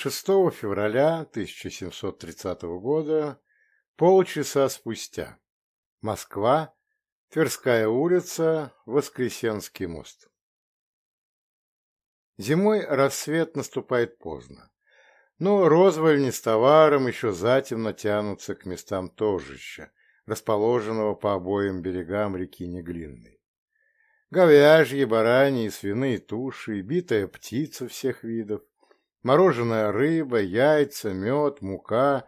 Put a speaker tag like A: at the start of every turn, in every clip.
A: 6 февраля 1730 года, полчаса спустя. Москва, Тверская улица, Воскресенский мост. Зимой рассвет наступает поздно, но розвольни с товаром еще затемно тянутся к местам торжища, расположенного по обоим берегам реки Неглинной. Говяжьи, бараньи свиные туши, битая птица всех видов, мороженая рыба, яйца, мед, мука,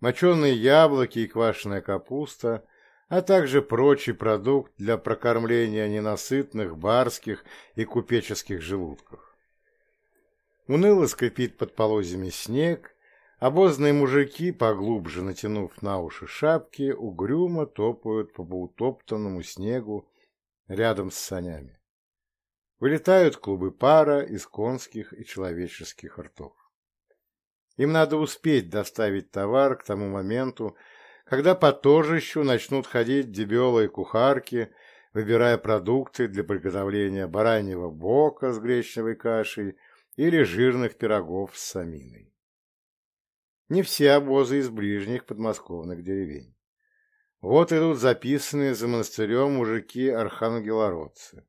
A: моченые яблоки и квашеная капуста, а также прочий продукт для прокормления ненасытных барских и купеческих желудков. Уныло скрипит под полозьями снег, обозные мужики, поглубже натянув на уши шапки, угрюмо топают по поутоптанному снегу рядом с санями. Вылетают клубы пара из конских и человеческих ртов. Им надо успеть доставить товар к тому моменту, когда по торжищу начнут ходить дебелые кухарки, выбирая продукты для приготовления бараньего бока с гречневой кашей или жирных пирогов с саминой. Не все обозы из ближних подмосковных деревень. Вот идут записанные за монастырем мужики-архангелородцы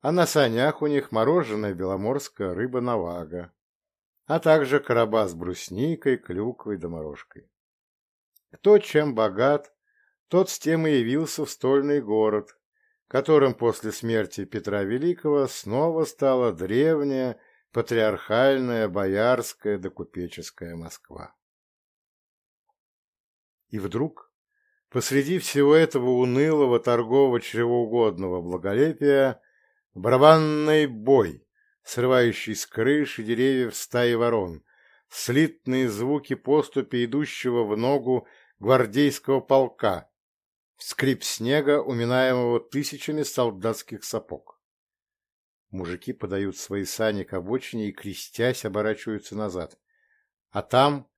A: а на санях у них мороженая беломорская рыба-навага, а также короба с брусникой, клюквой да морожкой. Кто чем богат, тот с тем и явился в стольный город, которым после смерти Петра Великого снова стала древняя, патриархальная, боярская да купеческая Москва. И вдруг, посреди всего этого унылого торгово-чревоугодного благолепия, Барабанный бой, срывающий с крыши деревьев стаи ворон, слитные звуки поступи идущего в ногу гвардейского полка, скрип снега, уминаемого тысячами солдатских сапог. Мужики подают свои сани к обочине и, крестясь, оборачиваются назад. А там,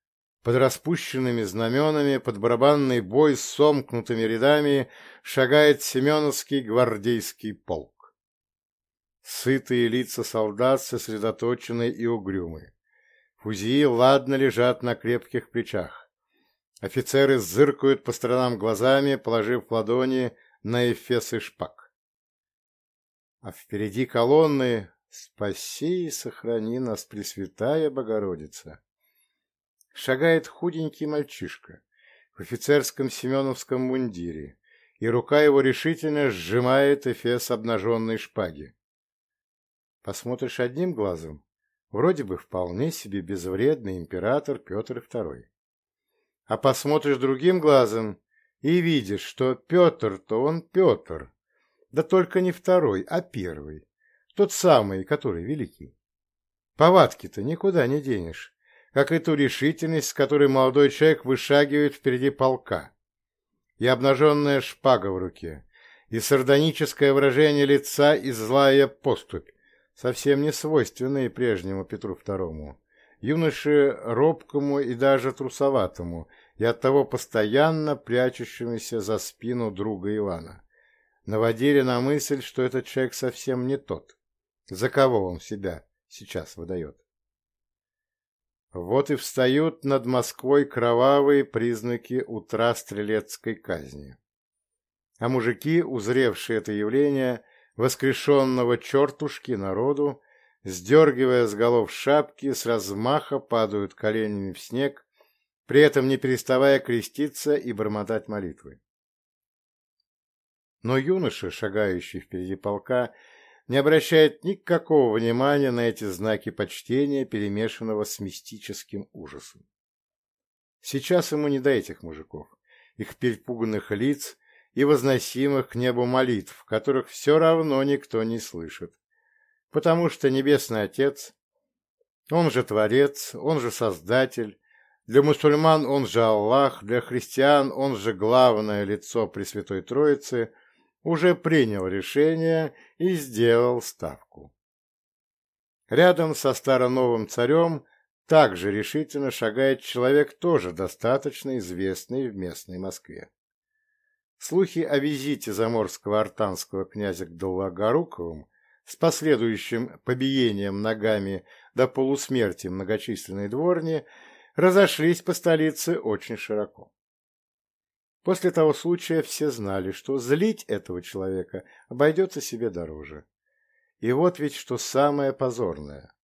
A: под распущенными знаменами, под барабанный бой с сомкнутыми рядами, шагает Семеновский гвардейский полк. Сытые лица солдат сосредоточены и угрюмы. Фузии ладно лежат на крепких плечах. Офицеры зыркают по сторонам глазами, положив ладони на эфесы шпаг. А впереди колонны «Спаси и сохрани нас, Пресвятая Богородица!» Шагает худенький мальчишка в офицерском семеновском мундире, и рука его решительно сжимает эфес обнаженной шпаги. Посмотришь одним глазом, вроде бы вполне себе безвредный император Петр II. А посмотришь другим глазом и видишь, что Петр-то он Петр, да только не второй, а первый, тот самый, который великий. Повадки-то никуда не денешь, как и ту решительность, с которой молодой человек вышагивает впереди полка. И обнаженная шпага в руке, и сардоническое выражение лица, и злая поступь, совсем не свойственные прежнему Петру II, юноше робкому и даже трусоватому, и оттого постоянно прячущемуся за спину друга Ивана, наводили на мысль, что этот человек совсем не тот, за кого он себя сейчас выдает. Вот и встают над Москвой кровавые признаки утра стрелецкой казни. А мужики, узревшие это явление, воскрешенного чертушки народу, сдергивая с голов шапки, с размаха падают коленями в снег, при этом не переставая креститься и бормотать молитвы. Но юноша, шагающий впереди полка, не обращает никакого внимания на эти знаки почтения, перемешанного с мистическим ужасом. Сейчас ему не до этих мужиков, их перепуганных лиц и возносимых к небу молитв, которых все равно никто не слышит. Потому что Небесный Отец, Он же Творец, Он же Создатель, для мусульман Он же Аллах, для христиан Он же главное лицо Пресвятой Троицы, уже принял решение и сделал ставку. Рядом со старо-новым царем также решительно шагает человек, тоже достаточно известный в местной Москве. Слухи о визите заморского артанского князя к Долгоруковым с последующим побиением ногами до полусмерти многочисленные дворни, разошлись по столице очень широко. После того случая все знали, что злить этого человека обойдется себе дороже. И вот ведь что самое позорное.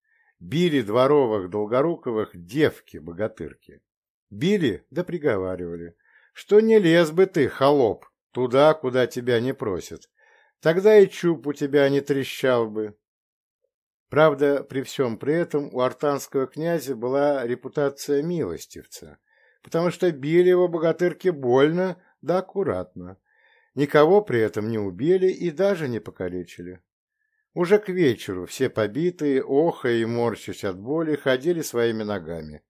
A: Били дворовых Долгоруковых девки-богатырки. Били да приговаривали, что не лез бы ты, холоп, туда, куда тебя не просят. Тогда и чуб у тебя не трещал бы. Правда, при всем при этом у артанского князя была репутация милостивца, потому что били его богатырки больно да аккуратно. Никого при этом не убили и даже не покалечили. Уже к вечеру все побитые, охая и морщась от боли, ходили своими ногами,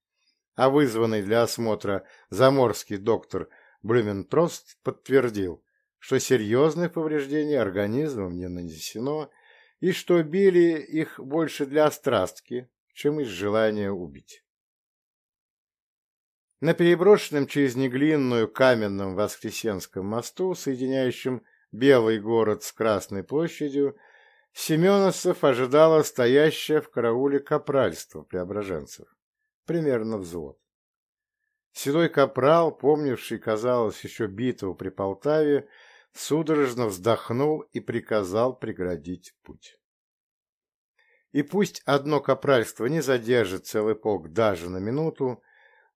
A: а вызванный для осмотра заморский доктор Блюментрост подтвердил, что серьезных повреждений организмом не нанесено и что били их больше для острастки, чем из желания убить. На переброшенном через Неглинную каменном Воскресенском мосту, соединяющем Белый город с Красной площадью, Семеновцев ожидало стоящее в карауле капральство преображенцев, примерно взвод. Седой капрал, помнивший, казалось, еще битву при Полтаве, судорожно вздохнул и приказал преградить путь. И пусть одно капральство не задержит целый полк даже на минуту,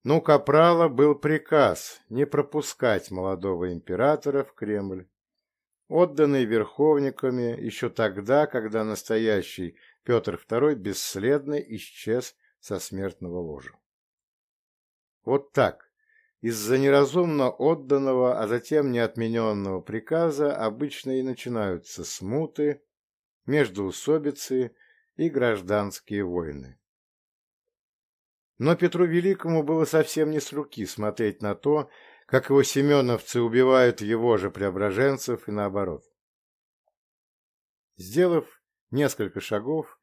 A: но у Капрала был приказ не пропускать молодого императора в Кремль, отданный верховниками еще тогда, когда настоящий Петр II бесследно исчез со смертного ложа. Вот так, из-за неразумно отданного, а затем неотмененного приказа обычно и начинаются смуты, междоусобицы и гражданские войны. Но Петру Великому было совсем не с руки смотреть на то, как его семеновцы убивают его же преображенцев и наоборот. Сделав несколько шагов,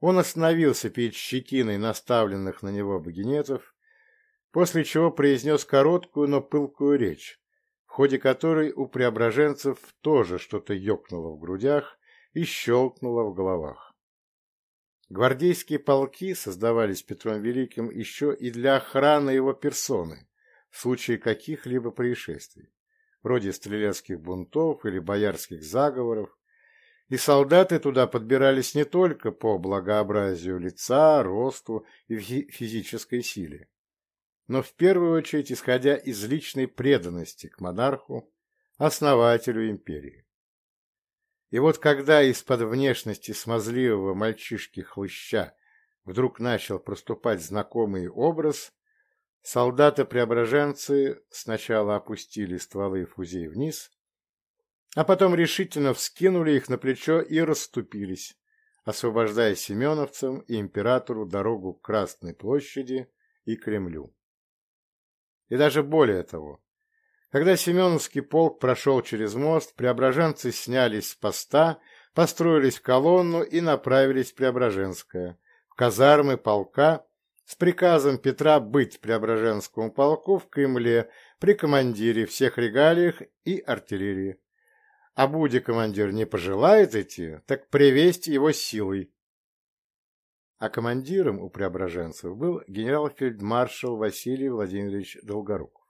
A: он остановился перед щетиной наставленных на него багинетов, после чего произнес короткую, но пылкую речь, в ходе которой у преображенцев тоже что-то ёкнуло в грудях и щелкнуло в головах. Гвардейские полки создавались Петром Великим еще и для охраны его персоны в случае каких-либо происшествий, вроде стрелецких бунтов или боярских заговоров, и солдаты туда подбирались не только по благообразию лица, росту и физической силе, но в первую очередь исходя из личной преданности к монарху, основателю империи. И вот когда из-под внешности смазливого мальчишки-хлыща вдруг начал проступать знакомый образ, солдаты-преображенцы сначала опустили стволы фузей вниз, а потом решительно вскинули их на плечо и расступились, освобождая семеновцам и императору дорогу к Красной площади и Кремлю. И даже более того, когда Семеновский полк прошел через мост, преображенцы снялись с поста, построились в колонну и направились в Преображенское, в казармы полка, с приказом Петра быть Преображенскому полку в Кремле при командире всех регалиях и артиллерии. А будь командир не пожелает идти, так привезть его силой. А командиром у преображенцев был генерал-фельдмаршал Василий Владимирович Долгорук.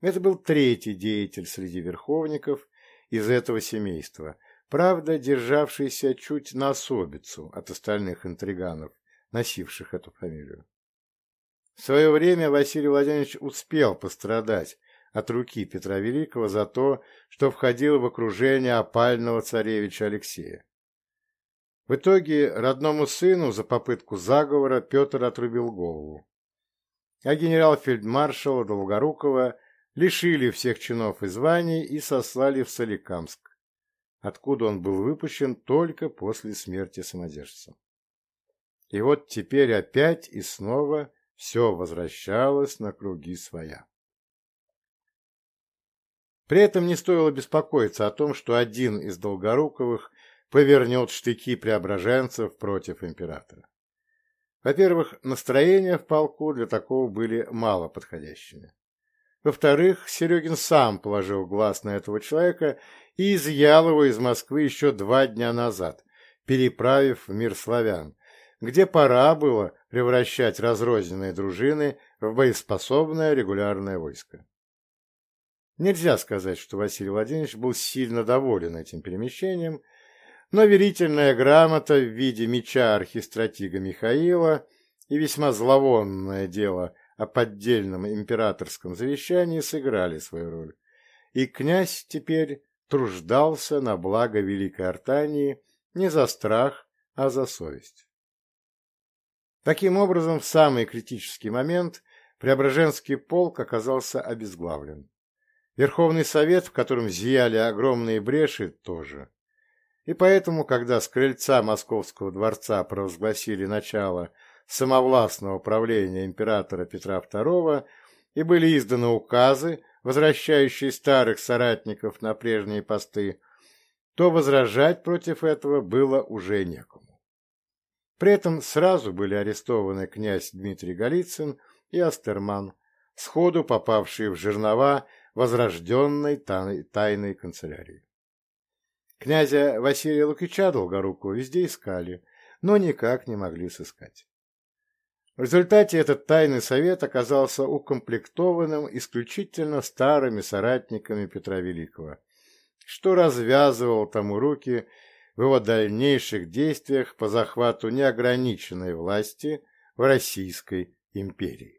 A: Это был третий деятель среди верховников из этого семейства, правда, державшийся чуть на особицу от остальных интриганов, носивших эту фамилию. В свое время Василий Владимирович успел пострадать от руки Петра Великого за то, что входил в окружение опального царевича Алексея. В итоге родному сыну за попытку заговора Петр отрубил голову, а генерал-фельдмаршала Долгорукова лишили всех чинов и званий и сослали в Соликамск, откуда он был выпущен только после смерти самодержца. И вот теперь опять и снова все возвращалось на круги своя. При этом не стоило беспокоиться о том, что один из Долгоруковых повернет штыки преображенцев против императора. Во-первых, настроения в полку для такого были мало подходящими. Во-вторых, Серегин сам положил глаз на этого человека и изъял его из Москвы еще два дня назад, переправив в мир славян, где пора было превращать разрозненные дружины в боеспособное регулярное войско. Нельзя сказать, что Василий Владимирович был сильно доволен этим перемещением, но верительная грамота в виде меча архистратига Михаила и весьма зловонное дело о поддельном императорском завещании сыграли свою роль, и князь теперь труждался на благо Великой Артании не за страх, а за совесть. Таким образом, в самый критический момент Преображенский полк оказался обезглавлен. Верховный Совет, в котором зияли огромные бреши, тоже. И поэтому, когда с крыльца Московского дворца провозгласили начало самовластного правления императора Петра II и были изданы указы, возвращающие старых соратников на прежние посты, то возражать против этого было уже некому. При этом сразу были арестованы князь Дмитрий Голицын и Астерман, сходу попавшие в жернова возрожденной тайной канцелярии. Князя Василия Лукича Долгорукого везде искали, но никак не могли сыскать. В результате этот тайный совет оказался укомплектованным исключительно старыми соратниками Петра Великого, что развязывал тому руки в его дальнейших действиях по захвату неограниченной власти в Российской империи.